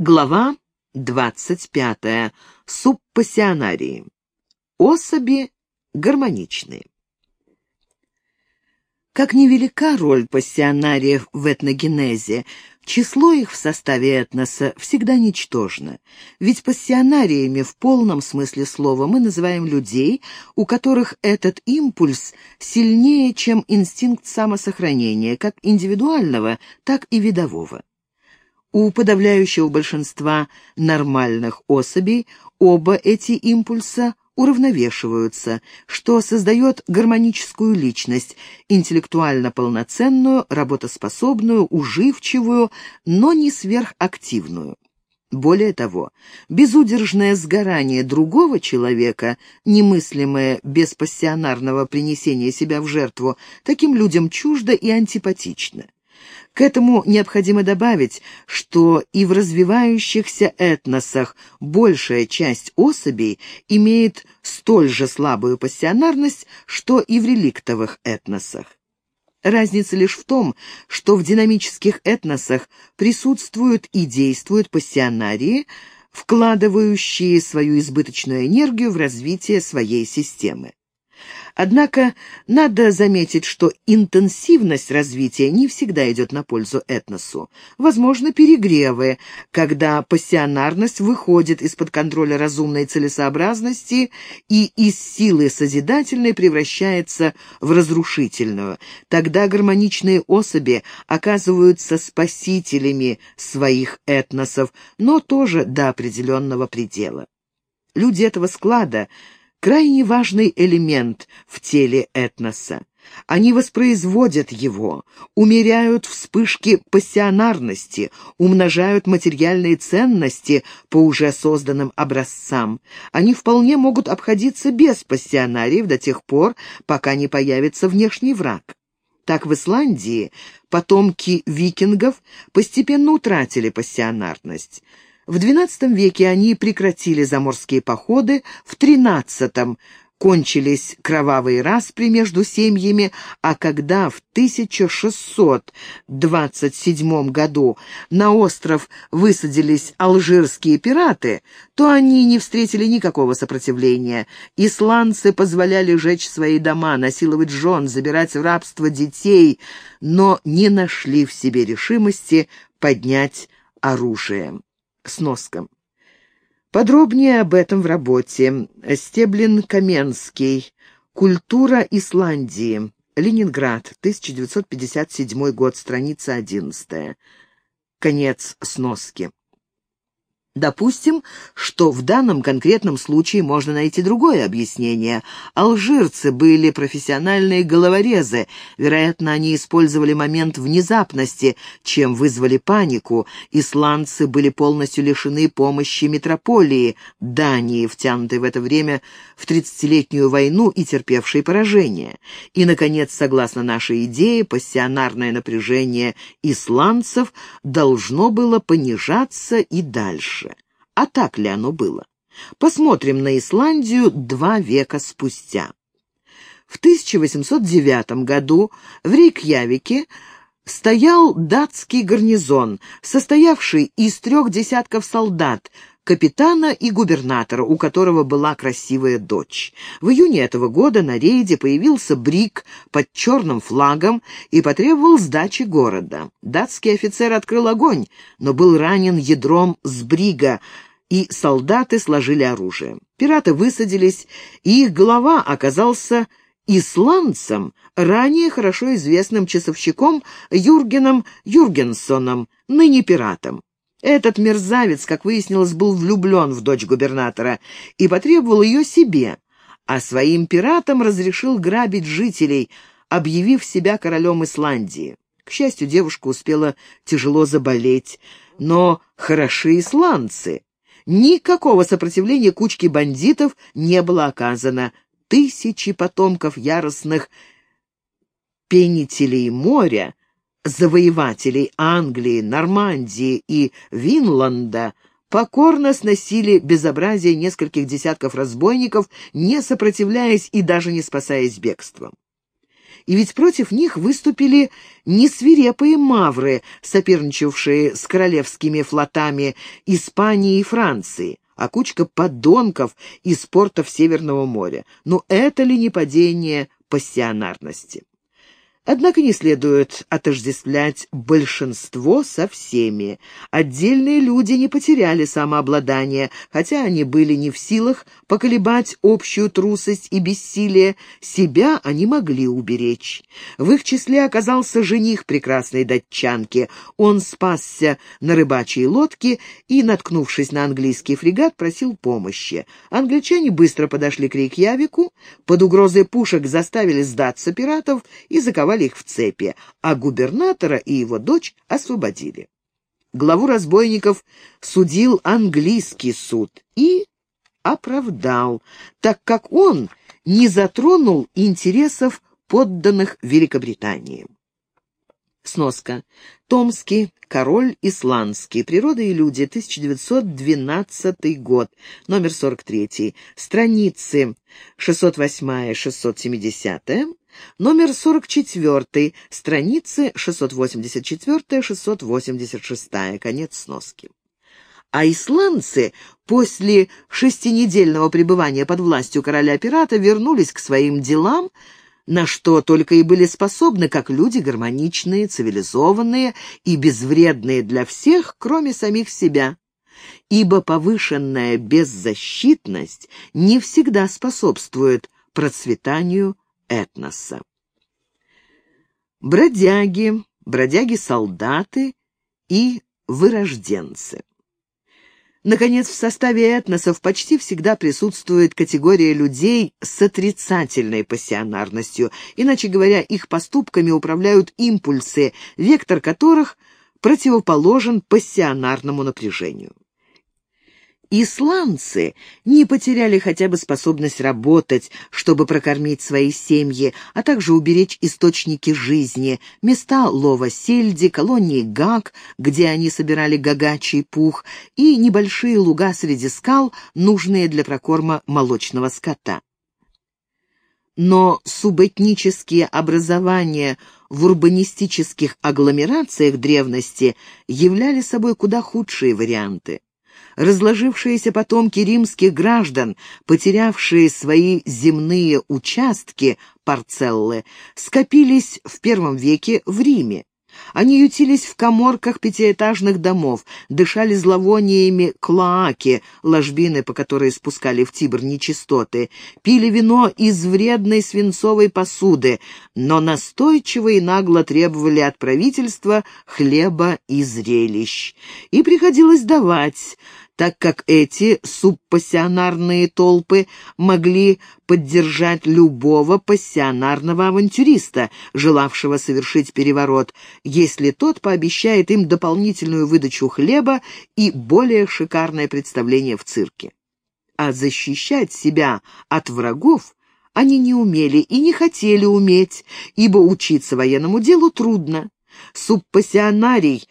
Глава 25. Субпассионарии. Особи гармоничные. Как невелика роль пассионариев в этногенезе, число их в составе этноса всегда ничтожно. Ведь пассионариями в полном смысле слова мы называем людей, у которых этот импульс сильнее, чем инстинкт самосохранения, как индивидуального, так и видового. У подавляющего большинства нормальных особей оба эти импульса уравновешиваются, что создает гармоническую личность, интеллектуально полноценную, работоспособную, уживчивую, но не сверхактивную. Более того, безудержное сгорание другого человека, немыслимое без пассионарного принесения себя в жертву, таким людям чуждо и антипатично. К этому необходимо добавить, что и в развивающихся этносах большая часть особей имеет столь же слабую пассионарность, что и в реликтовых этносах. Разница лишь в том, что в динамических этносах присутствуют и действуют пассионарии, вкладывающие свою избыточную энергию в развитие своей системы. Однако надо заметить, что интенсивность развития не всегда идет на пользу этносу. Возможно, перегревы, когда пассионарность выходит из-под контроля разумной целесообразности и из силы созидательной превращается в разрушительную. Тогда гармоничные особи оказываются спасителями своих этносов, но тоже до определенного предела. Люди этого склада – крайне важный элемент в теле этноса. Они воспроизводят его, умеряют вспышки пассионарности, умножают материальные ценности по уже созданным образцам. Они вполне могут обходиться без пассионариев до тех пор, пока не появится внешний враг. Так в Исландии потомки викингов постепенно утратили пассионарность. В XII веке они прекратили заморские походы, в XIII кончились кровавые распри между семьями, а когда в 1627 году на остров высадились алжирские пираты, то они не встретили никакого сопротивления. Исландцы позволяли жечь свои дома, насиловать жен, забирать в рабство детей, но не нашли в себе решимости поднять оружие. Сноска. Подробнее об этом в работе. Стеблин-Каменский. Культура Исландии. Ленинград, 1957 год, страница 11. Конец сноски. Допустим, что в данном конкретном случае можно найти другое объяснение. Алжирцы были профессиональные головорезы. Вероятно, они использовали момент внезапности, чем вызвали панику. Исландцы были полностью лишены помощи метрополии Дании, втянутой в это время в тридцатилетнюю войну и терпевшей поражение. И, наконец, согласно нашей идее, пассионарное напряжение исландцев должно было понижаться и дальше. А так ли оно было? Посмотрим на Исландию два века спустя. В 1809 году в Рейкьявике стоял датский гарнизон, состоявший из трех десятков солдат, капитана и губернатора, у которого была красивая дочь. В июне этого года на рейде появился Брик под черным флагом и потребовал сдачи города. Датский офицер открыл огонь, но был ранен ядром с Брига, и солдаты сложили оружие. Пираты высадились, и их глава оказался исландцем, ранее хорошо известным часовщиком Юргеном Юргенсоном, ныне пиратом. Этот мерзавец, как выяснилось, был влюблен в дочь губернатора и потребовал ее себе, а своим пиратам разрешил грабить жителей, объявив себя королем Исландии. К счастью, девушка успела тяжело заболеть, но хороши исландцы. Никакого сопротивления кучки бандитов не было оказано. Тысячи потомков яростных пенителей моря завоевателей Англии, Нормандии и Винланда покорно сносили безобразие нескольких десятков разбойников, не сопротивляясь и даже не спасаясь бегством. И ведь против них выступили не свирепые мавры, соперничавшие с королевскими флотами Испании и Франции, а кучка подонков из портов Северного моря. Но это ли не падение пассионарности? Однако не следует отождествлять большинство со всеми. Отдельные люди не потеряли самообладание, хотя они были не в силах поколебать общую трусость и бессилие, себя они могли уберечь. В их числе оказался жених прекрасной датчанки. Он спасся на рыбачьей лодке и, наткнувшись на английский фрегат, просил помощи. Англичане быстро подошли к Рейкьявику, под угрозой пушек заставили сдаться пиратов и заковали заковали их в цепи, а губернатора и его дочь освободили. Главу разбойников судил английский суд и оправдал, так как он не затронул интересов подданных Великобритании. Сноска. Томский, король исландский. Природа и люди. 1912 год. Номер 43. Страницы 608-670. Номер 44, страницы 684-686, конец сноски. А исландцы после шестинедельного пребывания под властью короля-пирата вернулись к своим делам, на что только и были способны, как люди гармоничные, цивилизованные и безвредные для всех, кроме самих себя. Ибо повышенная беззащитность не всегда способствует процветанию этноса. Бродяги, бродяги-солдаты и вырожденцы. Наконец, в составе этносов почти всегда присутствует категория людей с отрицательной пассионарностью, иначе говоря, их поступками управляют импульсы, вектор которых противоположен пассионарному напряжению. Исландцы не потеряли хотя бы способность работать, чтобы прокормить свои семьи, а также уберечь источники жизни, места лова сельди, колонии гаг, где они собирали гагачий пух, и небольшие луга среди скал, нужные для прокорма молочного скота. Но субэтнические образования в урбанистических агломерациях древности являли собой куда худшие варианты разложившиеся потомки римских граждан, потерявшие свои земные участки, парцеллы, скопились в первом веке в Риме. Они ютились в коморках пятиэтажных домов, дышали зловониями клоаки, ложбины, по которой спускали в Тибр нечистоты, пили вино из вредной свинцовой посуды, но настойчиво и нагло требовали от правительства хлеба и зрелищ. И приходилось давать так как эти субпассионарные толпы могли поддержать любого пассионарного авантюриста, желавшего совершить переворот, если тот пообещает им дополнительную выдачу хлеба и более шикарное представление в цирке. А защищать себя от врагов они не умели и не хотели уметь, ибо учиться военному делу трудно. Субпассионарий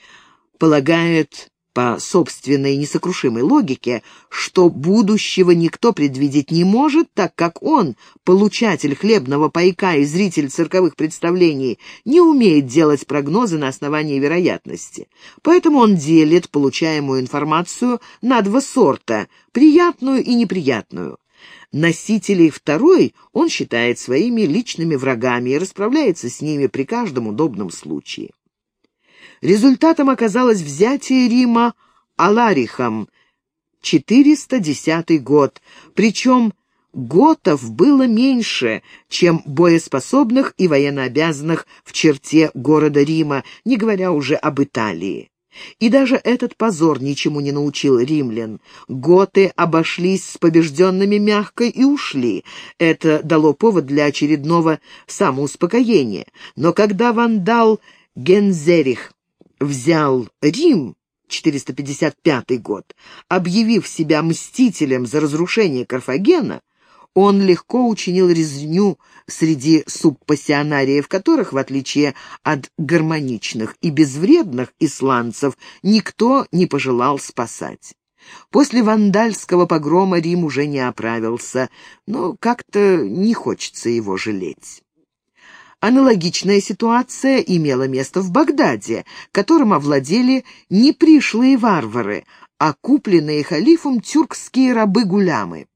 полагает по собственной несокрушимой логике, что будущего никто предвидеть не может, так как он, получатель хлебного пайка и зритель цирковых представлений, не умеет делать прогнозы на основании вероятности. Поэтому он делит получаемую информацию на два сорта – приятную и неприятную. Носителей второй он считает своими личными врагами и расправляется с ними при каждом удобном случае. Результатом оказалось взятие Рима Аларихом, 410 год, причем готов было меньше, чем боеспособных и военнообязанных в черте города Рима, не говоря уже об Италии. И даже этот позор ничему не научил римлян. Готы обошлись с побежденными мягко и ушли. Это дало повод для очередного самоуспокоения. Но когда вандал Гензерих взял Рим, 455 год, объявив себя мстителем за разрушение Карфагена, он легко учинил резню среди субпассионариев, которых, в отличие от гармоничных и безвредных исландцев, никто не пожелал спасать. После вандальского погрома Рим уже не оправился, но как-то не хочется его жалеть. Аналогичная ситуация имела место в Багдаде, которым овладели не пришлые варвары, а купленные халифом тюркские рабы-гулямы.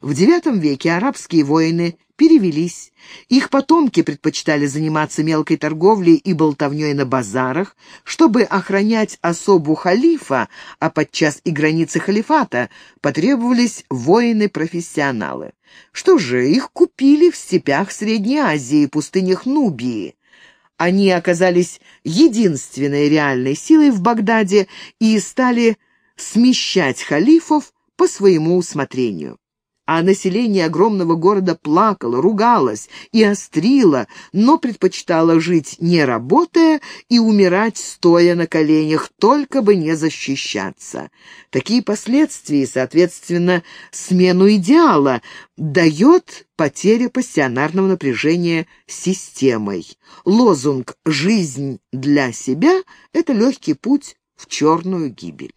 В IX веке арабские воины перевелись. Их потомки предпочитали заниматься мелкой торговлей и болтовней на базарах, чтобы охранять особу халифа, а подчас и границы халифата, потребовались воины-профессионалы. Что же, их купили в степях Средней Азии, пустынях Нубии. Они оказались единственной реальной силой в Багдаде и стали смещать халифов по своему усмотрению а население огромного города плакало, ругалось и острило, но предпочитало жить не работая и умирать стоя на коленях, только бы не защищаться. Такие последствия, соответственно, смену идеала дает потеря пассионарного напряжения системой. Лозунг «жизнь для себя» — это легкий путь в черную гибель.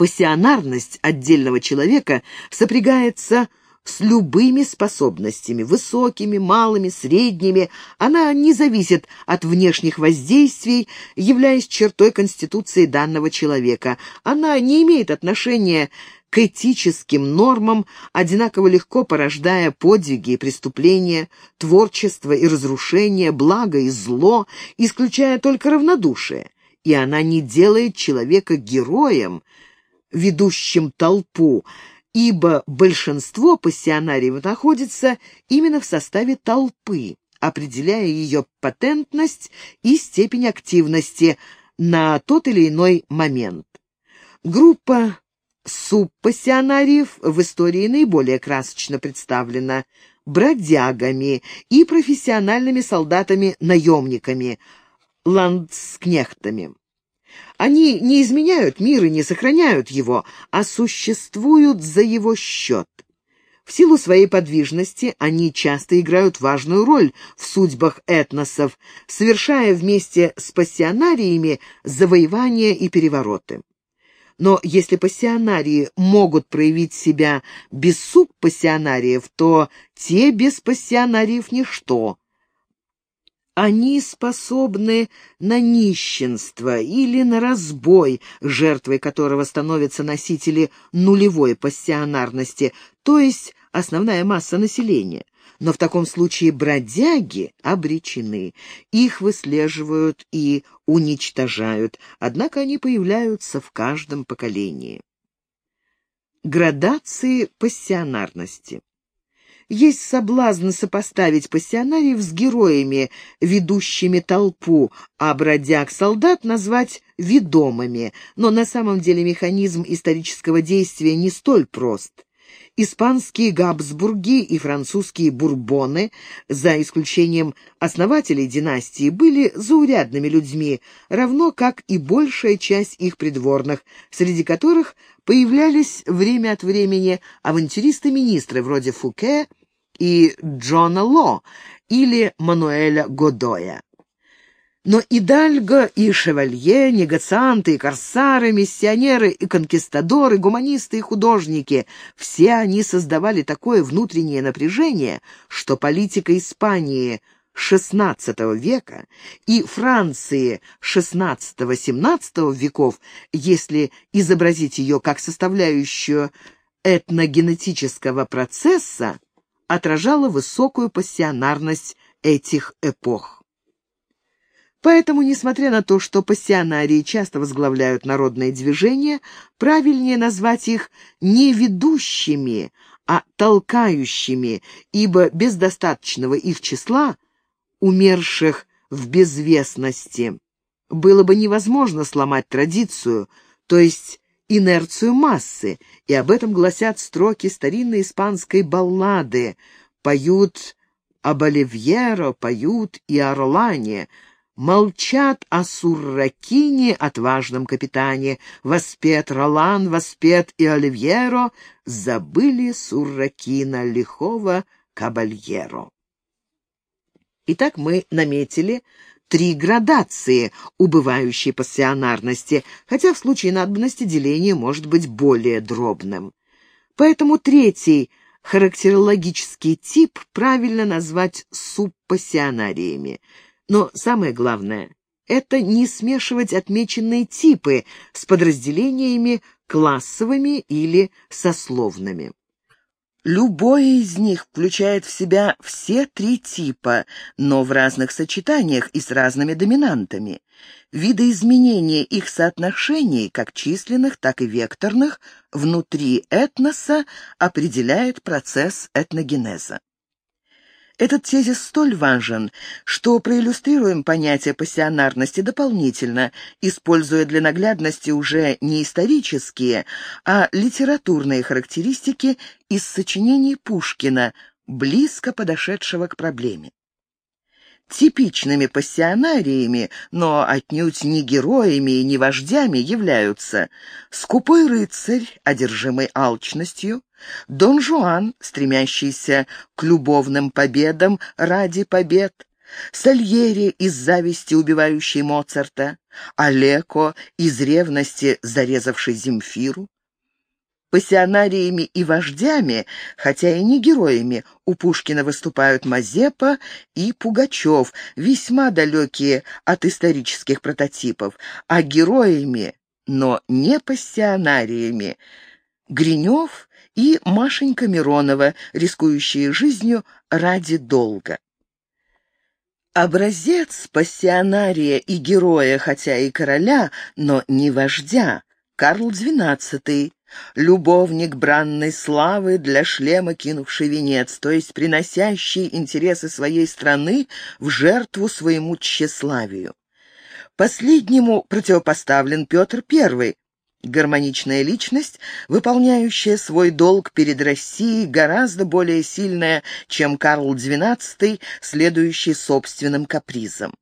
Пассионарность отдельного человека сопрягается с любыми способностями, высокими, малыми, средними. Она не зависит от внешних воздействий, являясь чертой конституции данного человека. Она не имеет отношения к этическим нормам, одинаково легко порождая подвиги и преступления, творчество и разрушение, благо и зло, исключая только равнодушие. И она не делает человека героем, ведущим толпу, ибо большинство пассионариев находится именно в составе толпы, определяя ее патентность и степень активности на тот или иной момент. Группа субпассионариев в истории наиболее красочно представлена бродягами и профессиональными солдатами-наемниками, ландскнехтами. Они не изменяют мир и не сохраняют его, а существуют за его счет. В силу своей подвижности они часто играют важную роль в судьбах этносов, совершая вместе с пассионариями завоевания и перевороты. Но если пассионарии могут проявить себя без субпассионариев, то те без пассионариев – ничто, они способны на нищенство или на разбой, жертвой которого становятся носители нулевой пассионарности, то есть основная масса населения. Но в таком случае бродяги обречены. Их выслеживают и уничтожают, однако они появляются в каждом поколении. Градации пассионарности есть соблазн сопоставить пассионариев с героями, ведущими толпу, а бродяг-солдат назвать ведомыми, но на самом деле механизм исторического действия не столь прост. Испанские Габсбурги и французские Бурбоны, за исключением основателей династии, были заурядными людьми, равно как и большая часть их придворных, среди которых появлялись время от времени авантюристы-министры вроде Фуке, и Джона Ло или Мануэля Годоя. Но и Дальго, и Шевалье, негацианты, и корсары, миссионеры, и конкистадоры, гуманисты и художники — все они создавали такое внутреннее напряжение, что политика Испании XVI века и Франции XVI-XVII веков, если изобразить ее как составляющую этногенетического процесса, отражала высокую пассионарность этих эпох. Поэтому, несмотря на то, что пассионарии часто возглавляют народные движения, правильнее назвать их не ведущими, а толкающими, ибо без достаточного их числа, умерших в безвестности, было бы невозможно сломать традицию, то есть инерцию массы, и об этом гласят строки старинной испанской баллады. Поют об Оливьеро, поют и о Ролане, молчат о Сурракине, отважном капитане, воспет Ролан, воспет и Оливьеро, забыли Сурракина, лихого кабальеро. Итак, мы наметили три градации убывающей пассионарности, хотя в случае надобности деление может быть более дробным. Поэтому третий характерологический тип правильно назвать субпассионариями. Но самое главное — это не смешивать отмеченные типы с подразделениями классовыми или сословными. Любое из них включает в себя все три типа, но в разных сочетаниях и с разными доминантами. Видоизменение их соотношений, как численных, так и векторных, внутри этноса определяет процесс этногенеза. Этот тезис столь важен, что проиллюстрируем понятие пассионарности дополнительно, используя для наглядности уже не исторические, а литературные характеристики из сочинений Пушкина, близко подошедшего к проблеме. Типичными пассионариями, но отнюдь не героями и не вождями являются скупой рыцарь, одержимый алчностью, Дон Жуан, стремящийся к любовным победам ради побед, Сальери из зависти убивающий Моцарта, Олеко из ревности зарезавший Земфиру, Пассионариями и вождями, хотя и не героями, у Пушкина выступают Мазепа и Пугачев, весьма далекие от исторических прототипов, а героями, но не пассионариями, Гринев и Машенька Миронова, рискующие жизнью ради долга. Образец пассионария и героя, хотя и короля, но не вождя, Карл XII, любовник бранной славы, для шлема кинувший венец, то есть приносящий интересы своей страны в жертву своему тщеславию. Последнему противопоставлен Петр I, гармоничная личность, выполняющая свой долг перед Россией, гораздо более сильная, чем Карл XII, следующий собственным капризам.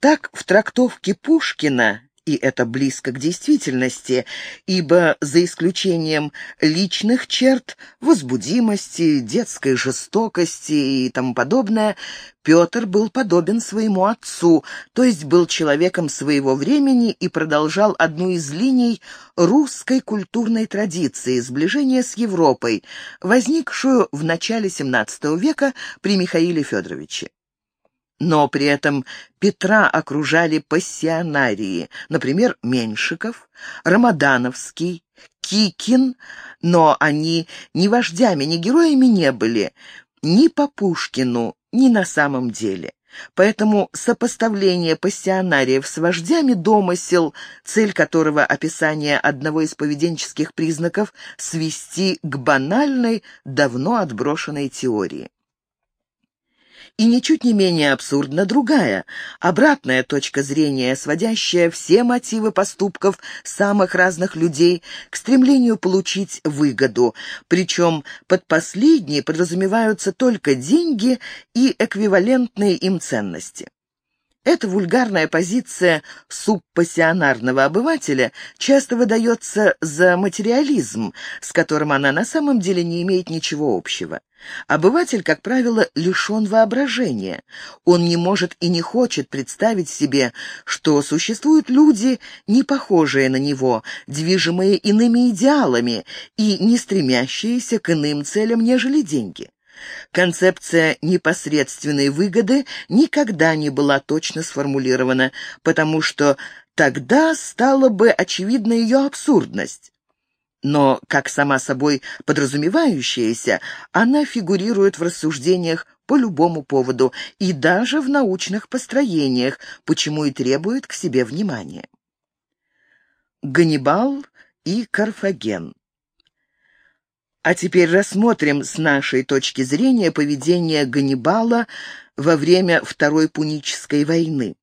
Так, в трактовке Пушкина и это близко к действительности, ибо за исключением личных черт, возбудимости, детской жестокости и тому подобное, Петр был подобен своему отцу, то есть был человеком своего времени и продолжал одну из линий русской культурной традиции, сближения с Европой, возникшую в начале XVII века при Михаиле Федоровиче. Но при этом Петра окружали пассионарии, например, Меньшиков, Рамадановский, Кикин, но они ни вождями, ни героями не были, ни по Пушкину, ни на самом деле. Поэтому сопоставление пассионариев с вождями домысел, цель которого описание одного из поведенческих признаков свести к банальной, давно отброшенной теории. И ничуть не менее абсурдна другая, обратная точка зрения, сводящая все мотивы поступков самых разных людей к стремлению получить выгоду, причем под последней подразумеваются только деньги и эквивалентные им ценности. Эта вульгарная позиция субпассионарного обывателя часто выдается за материализм, с которым она на самом деле не имеет ничего общего. Обыватель, как правило, лишен воображения. Он не может и не хочет представить себе, что существуют люди, не похожие на него, движимые иными идеалами и не стремящиеся к иным целям, нежели деньги. Концепция непосредственной выгоды никогда не была точно сформулирована, потому что тогда стала бы очевидна ее абсурдность. Но, как сама собой подразумевающаяся, она фигурирует в рассуждениях по любому поводу и даже в научных построениях, почему и требует к себе внимания. Ганнибал и Карфаген а теперь рассмотрим с нашей точки зрения поведение Ганнибала во время Второй Пунической войны.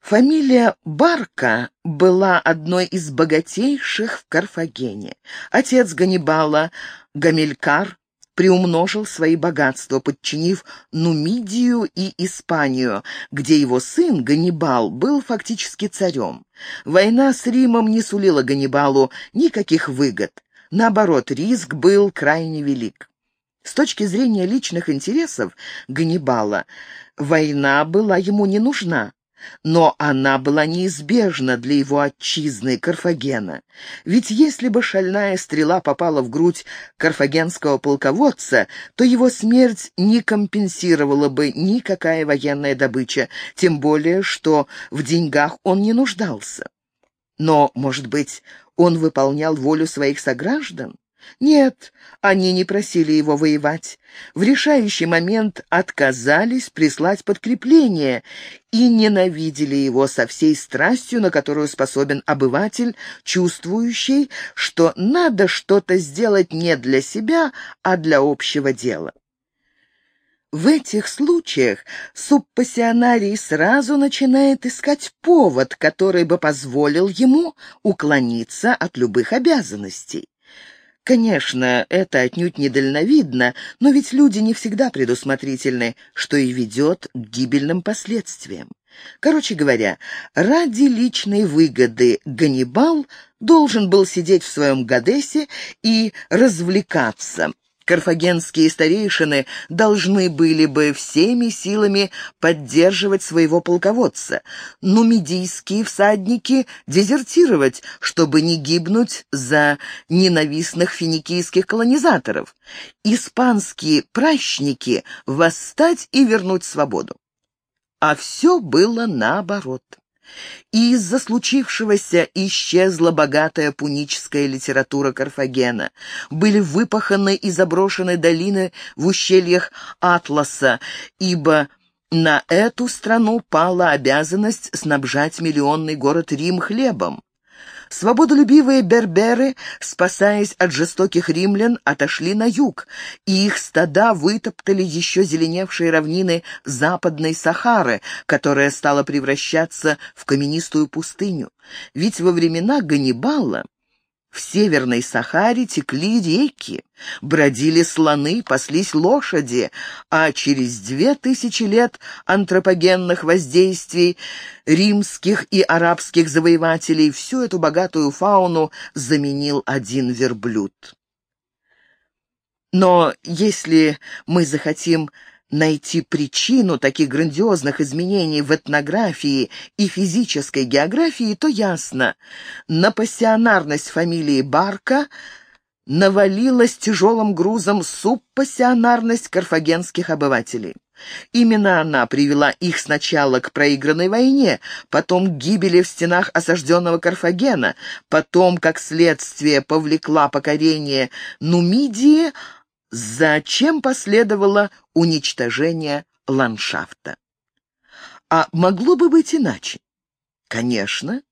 Фамилия Барка была одной из богатейших в Карфагене. Отец Ганнибала, Гамилькар, приумножил свои богатства, подчинив Нумидию и Испанию, где его сын Ганнибал был фактически царем. Война с Римом не сулила Ганнибалу никаких выгод. Наоборот, риск был крайне велик. С точки зрения личных интересов Ганнибала, война была ему не нужна. но она была неизбежна для его отчизны Карфагена. Ведь если бы шальная стрела попала в грудь карфагенского полководца, то его смерть не компенсировала бы никакая военная добыча, тем более, что в деньгах он не нуждался. Но, может быть, он выполнял волю своих сограждан? Нет, они не просили его воевать. В решающий момент отказались прислать подкрепление и ненавидели его со всей страстью, на которую способен обыватель, чувствующий, что надо что-то сделать не для себя, а для общего дела. В этих случаях субпассионарий сразу начинает искать повод, который бы позволил ему уклониться от любых обязанностей. Конечно, это отнюдь недальновидно, но ведь люди не всегда предусмотрительны, что и ведет к гибельным последствиям. Короче говоря, ради личной выгоды Ганнибал должен был сидеть в своем Гадесе и развлекаться, Карфагенские старейшины должны были бы всеми силами поддерживать своего полководца, нумидийские всадники дезертировать, чтобы не гибнуть за ненавистных финикийских колонизаторов, испанские пращники восстать и вернуть свободу. А все было наоборот и из-за случившегося исчезла богатая пуническая литература Карфагена. Были выпаханы и заброшены долины в ущельях Атласа, ибо на эту страну пала обязанность снабжать миллионный город Рим хлебом. Свободолюбивые берберы, спасаясь от жестоких римлян, отошли на юг, и их стада вытоптали еще зеленевшие равнины западной Сахары, которая стала превращаться в каменистую пустыню. Ведь во времена Ганнибала в Северной Сахаре текли реки, бродили слоны, паслись лошади, а через две тысячи лет антропогенных воздействий римских и арабских завоевателей всю эту богатую фауну заменил один верблюд. Но если мы захотим найти причину таких грандиозных изменений в этнографии и физической географии, то ясно, на пассионарность фамилии Барка навалилась тяжелым грузом субпассионарность карфагенских обывателей. Именно она привела их сначала к проигранной войне, потом к гибели в стенах осажденного Карфагена, потом, как следствие, повлекла покорение Нумидии, Зачем последовало уничтожение ландшафта? А могло бы быть иначе? Конечно.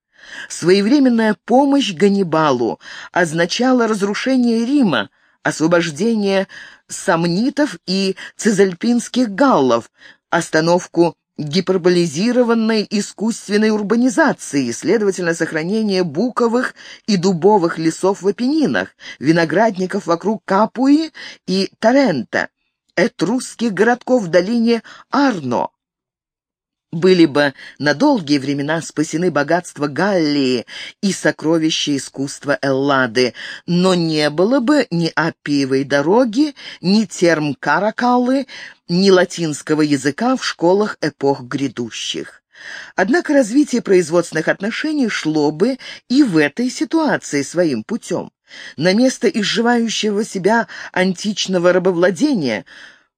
Своевременная помощь Ганнибалу означала разрушение Рима, освобождение сомнитов и цезальпинских галлов, остановку гиперболизированной искусственной урбанизации, следовательно, сохранение буковых и дубовых лесов в Апеннинах, виноградников вокруг Капуи и Тарента, этрусских городков в долине Арно, были бы на долгие времена спасены богатства Галлии и сокровища искусства Эллады, но не было бы ни Аппиевой дороги, ни терм Каракаллы, ни латинского языка в школах эпох грядущих. Однако развитие производственных отношений шло бы и в этой ситуации своим путем. На место изживающего себя античного рабовладения –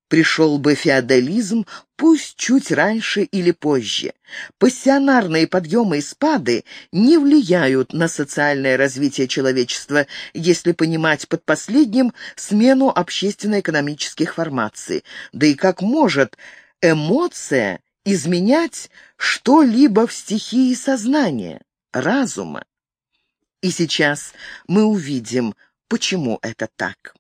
пришел бы феодализм, пусть чуть раньше или позже. Пассионарные подъемы и спады не влияют на социальное развитие человечества, если понимать под последним смену общественно-экономических формаций. Да и как может эмоция изменять что-либо в стихии сознания, разума? И сейчас мы увидим, почему это так.